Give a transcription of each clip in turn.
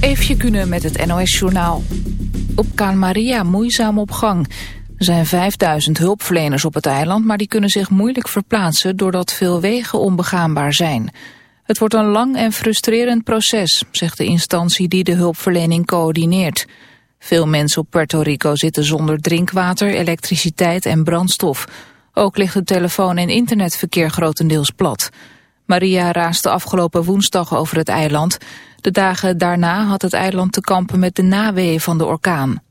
Eefje kunnen met het NOS-journaal. Op Kaan Maria moeizaam op gang. Er zijn 5000 hulpverleners op het eiland, maar die kunnen zich moeilijk verplaatsen doordat veel wegen onbegaanbaar zijn. Het wordt een lang en frustrerend proces, zegt de instantie die de hulpverlening coördineert. Veel mensen op Puerto Rico zitten zonder drinkwater, elektriciteit en brandstof. Ook ligt het telefoon- en internetverkeer grotendeels plat. Maria raasde afgelopen woensdag over het eiland. De dagen daarna had het eiland te kampen met de naweeën van de orkaan.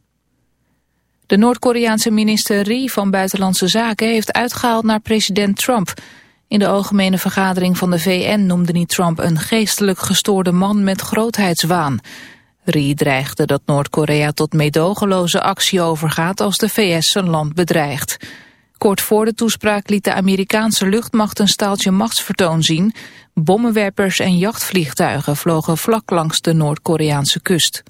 De Noord-Koreaanse minister Ri van Buitenlandse Zaken heeft uitgehaald naar president Trump. In de algemene vergadering van de VN noemde hij Trump een geestelijk gestoorde man met grootheidswaan. Ri dreigde dat Noord-Korea tot meedogenloze actie overgaat als de VS zijn land bedreigt. Kort voor de toespraak liet de Amerikaanse luchtmacht een staaltje machtsvertoon zien. Bommenwerpers en jachtvliegtuigen vlogen vlak langs de Noord-Koreaanse kust.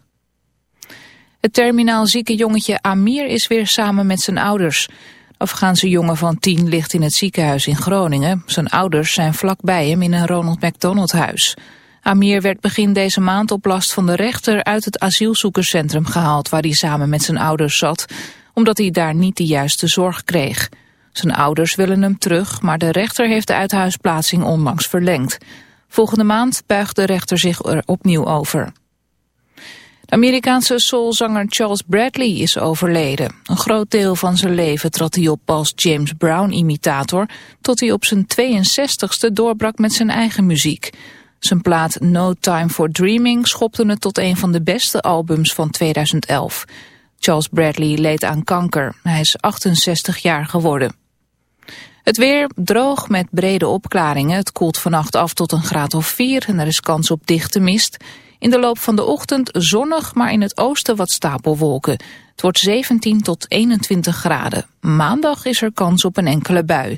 Het terminaal zieke jongetje Amir is weer samen met zijn ouders. De Afghaanse jongen van tien ligt in het ziekenhuis in Groningen. Zijn ouders zijn vlakbij hem in een Ronald McDonald huis. Amir werd begin deze maand op last van de rechter uit het asielzoekerscentrum gehaald... waar hij samen met zijn ouders zat, omdat hij daar niet de juiste zorg kreeg. Zijn ouders willen hem terug, maar de rechter heeft de uithuisplaatsing onlangs verlengd. Volgende maand buigt de rechter zich er opnieuw over. De Amerikaanse soulzanger Charles Bradley is overleden. Een groot deel van zijn leven trad hij op als James Brown-imitator... tot hij op zijn 62ste doorbrak met zijn eigen muziek. Zijn plaat No Time for Dreaming schopte het tot een van de beste albums van 2011. Charles Bradley leed aan kanker. Hij is 68 jaar geworden. Het weer droog met brede opklaringen. Het koelt vannacht af tot een graad of 4 en er is kans op dichte mist. In de loop van de ochtend zonnig, maar in het oosten wat stapelwolken. Het wordt 17 tot 21 graden. Maandag is er kans op een enkele bui.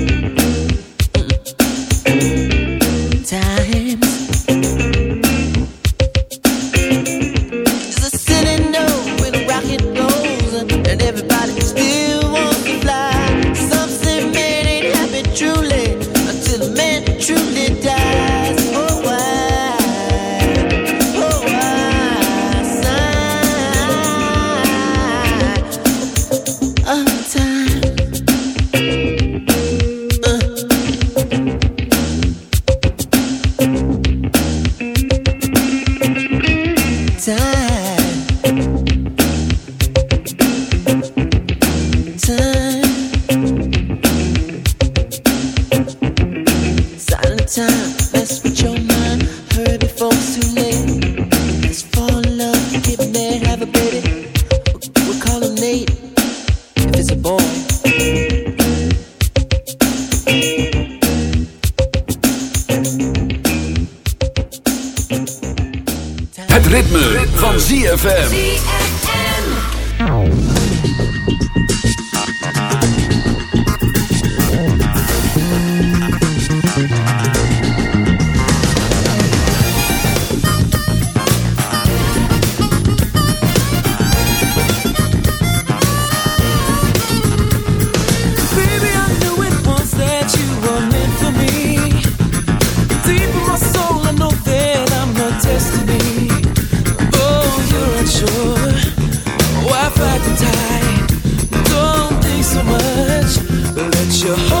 Let your heart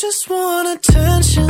just want attention.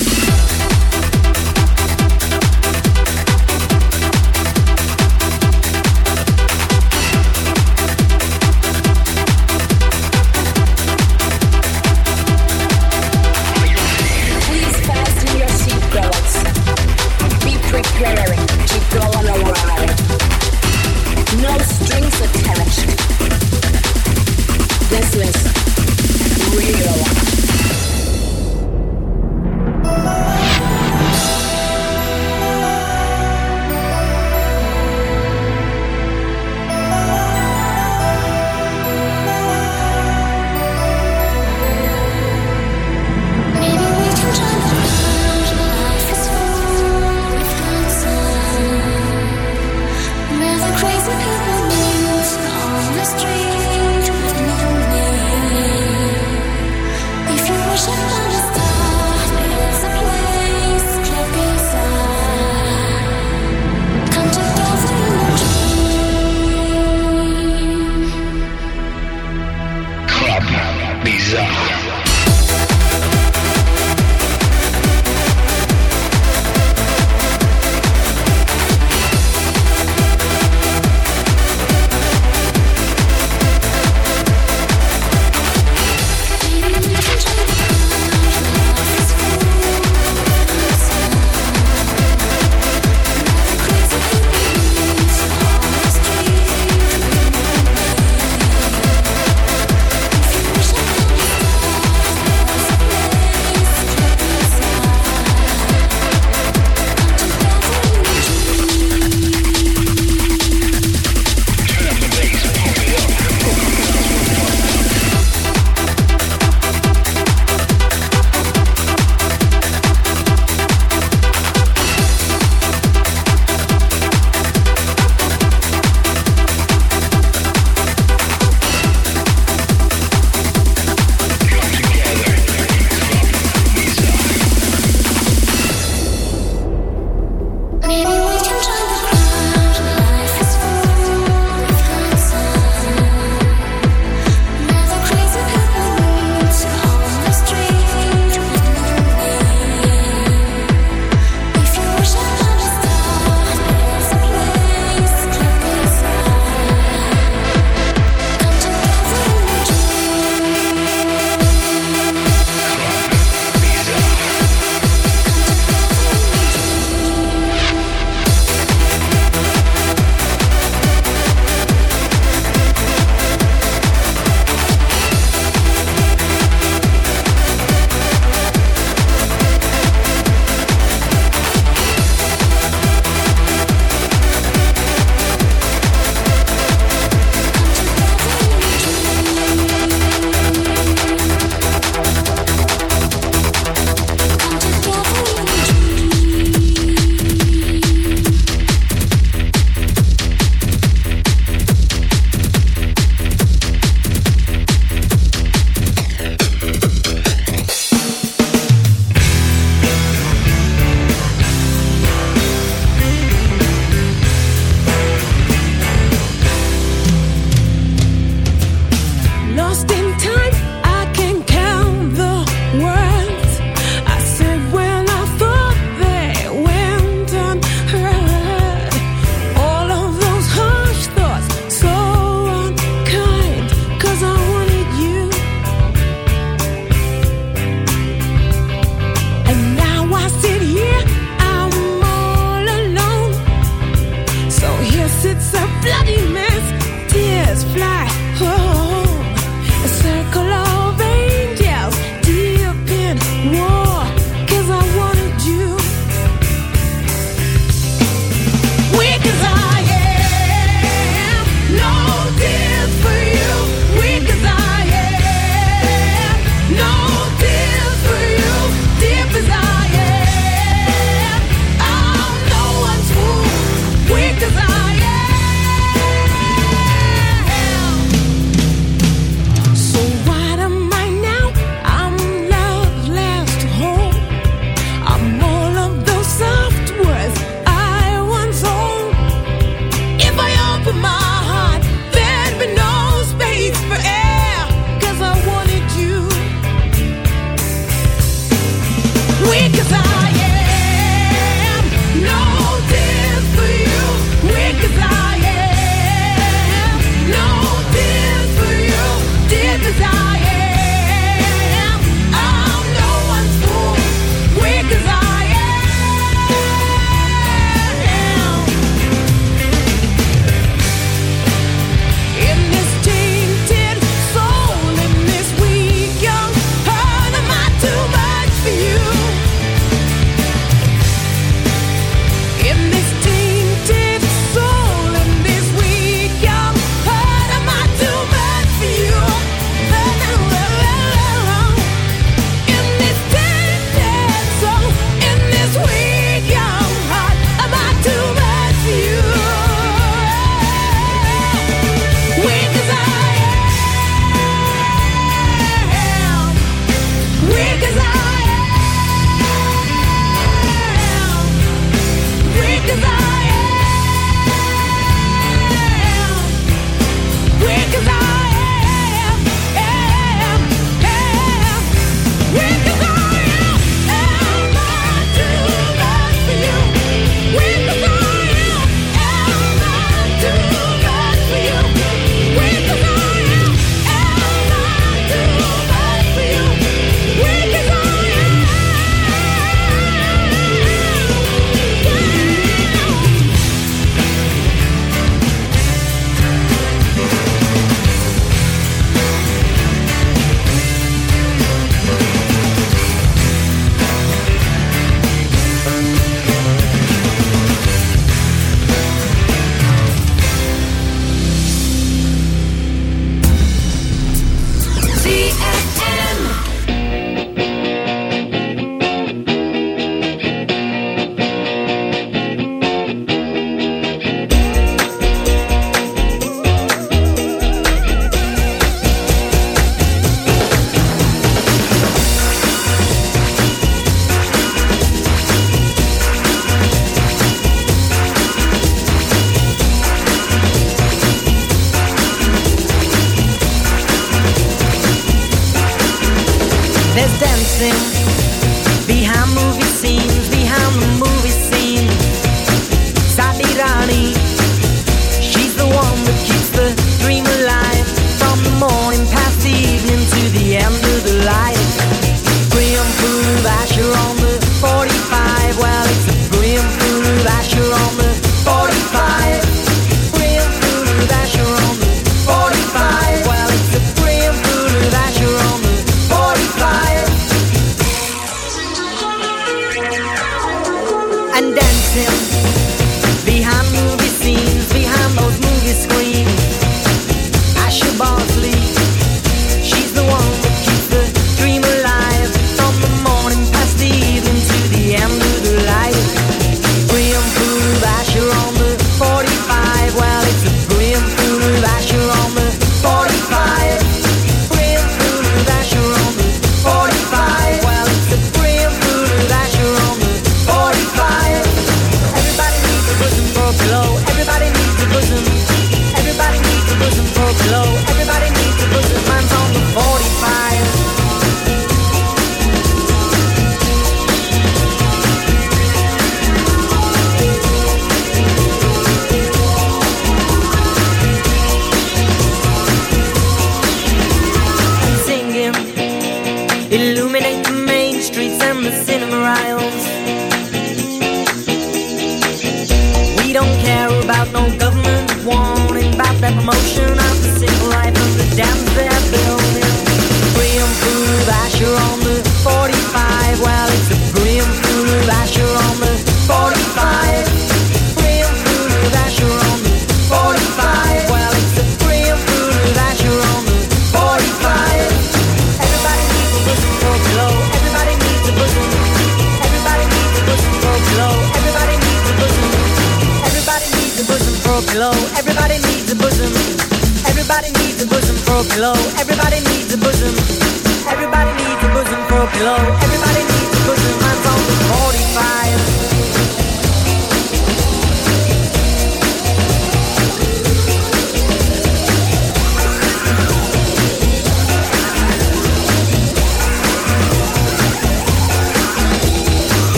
You everybody.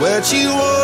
Where'd you wanna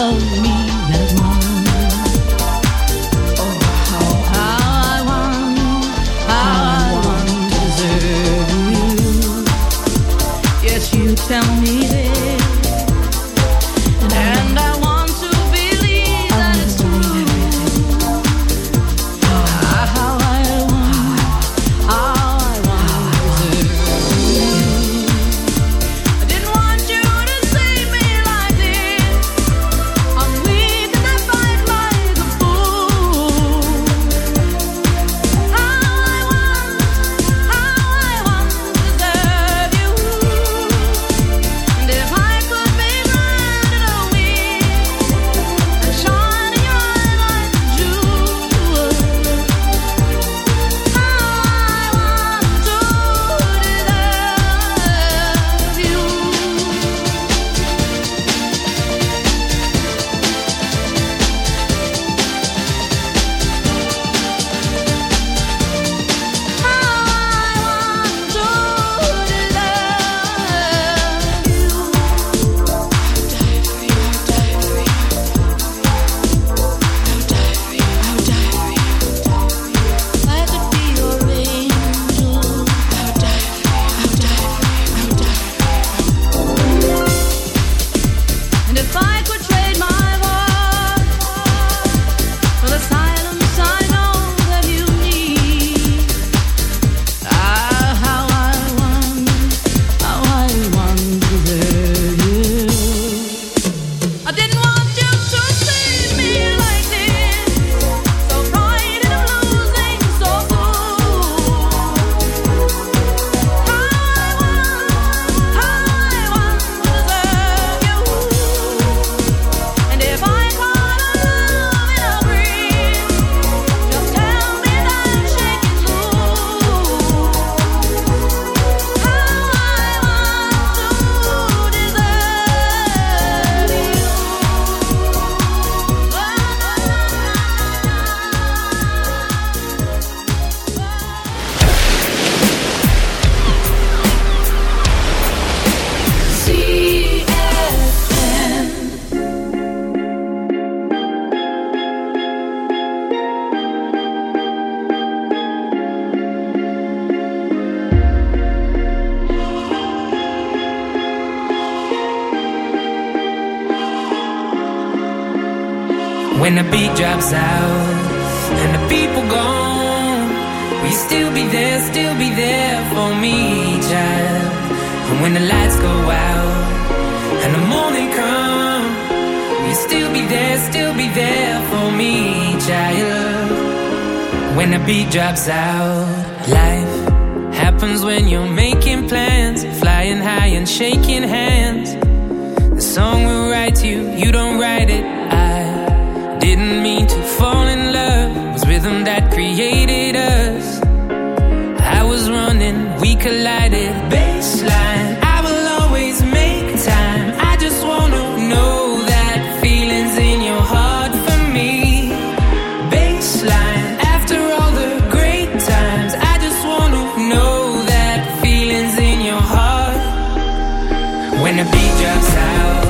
love me. drops out and the people gone, will you still be there, still be there for me, child? And when the lights go out and the morning comes, will you still be there, still be there for me, child? When the beat drops out, life happens when you're making plans, flying high and shaking just out.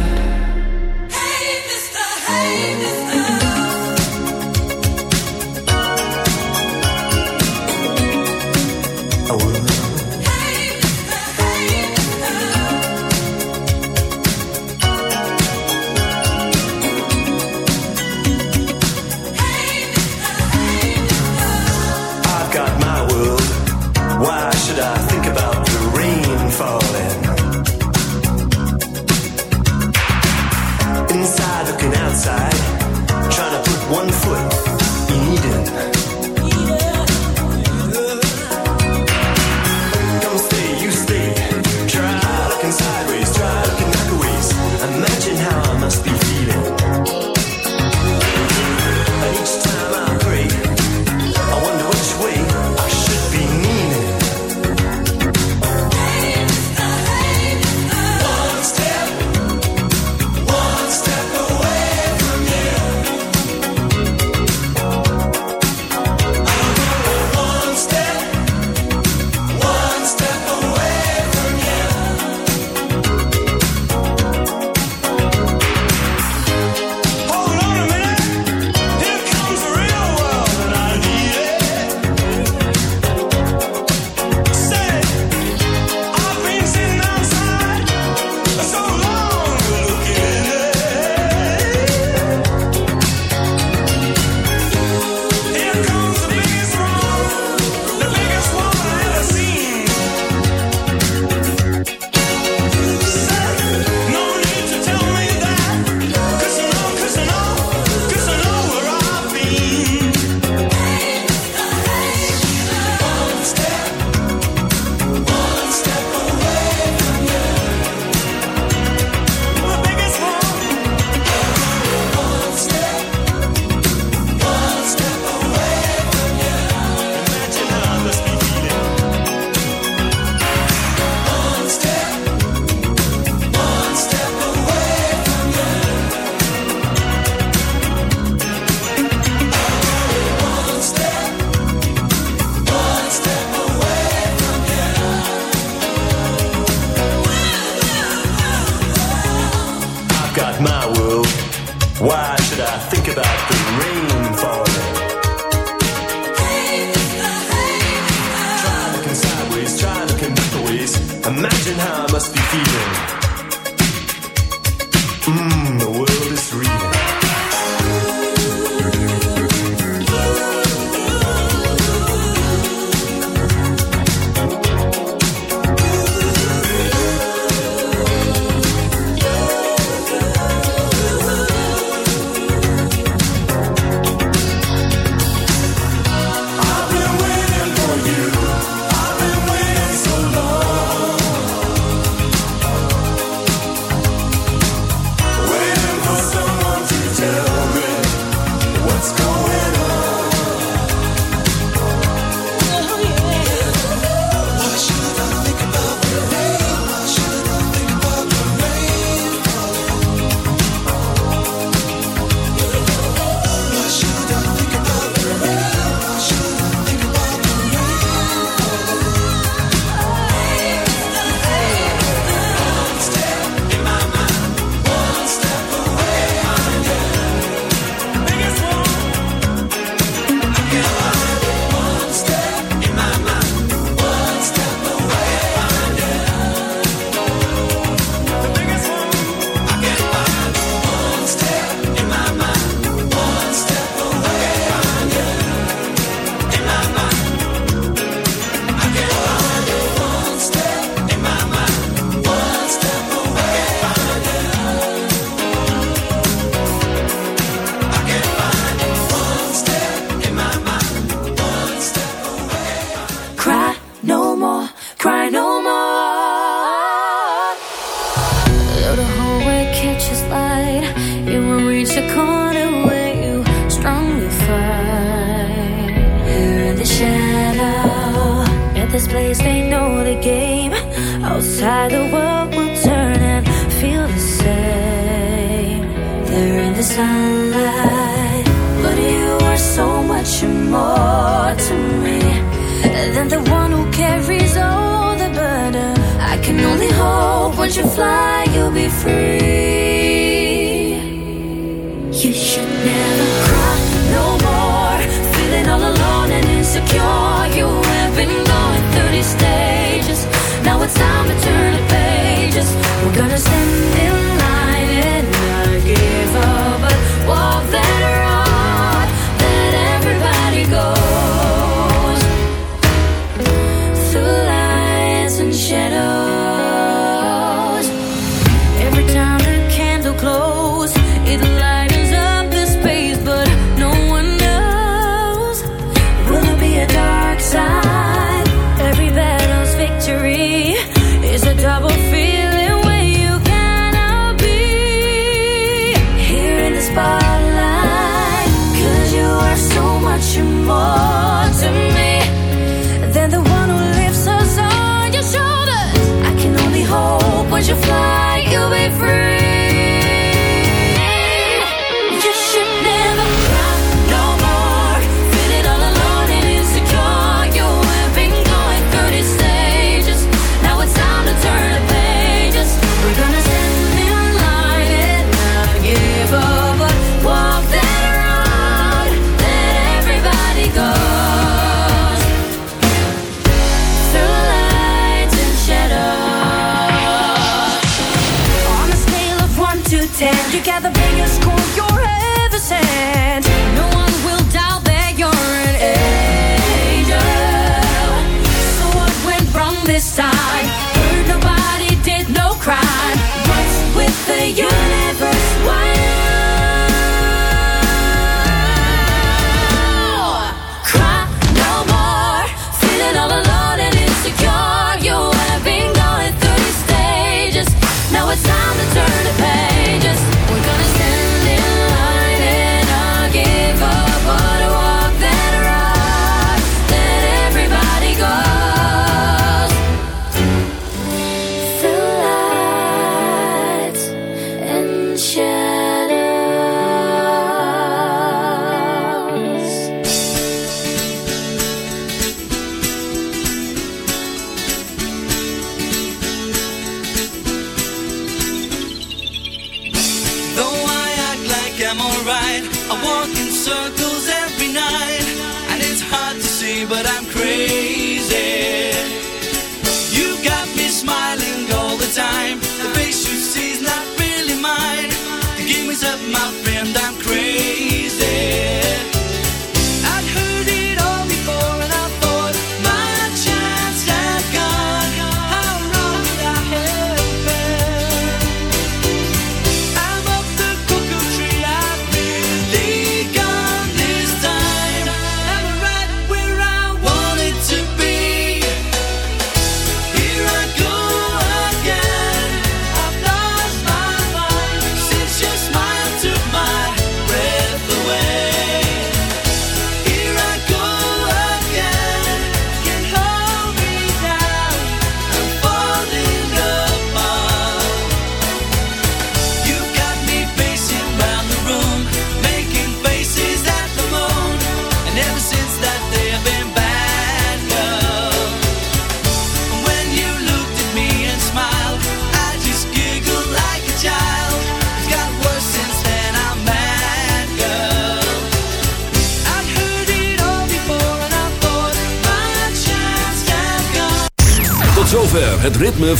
you.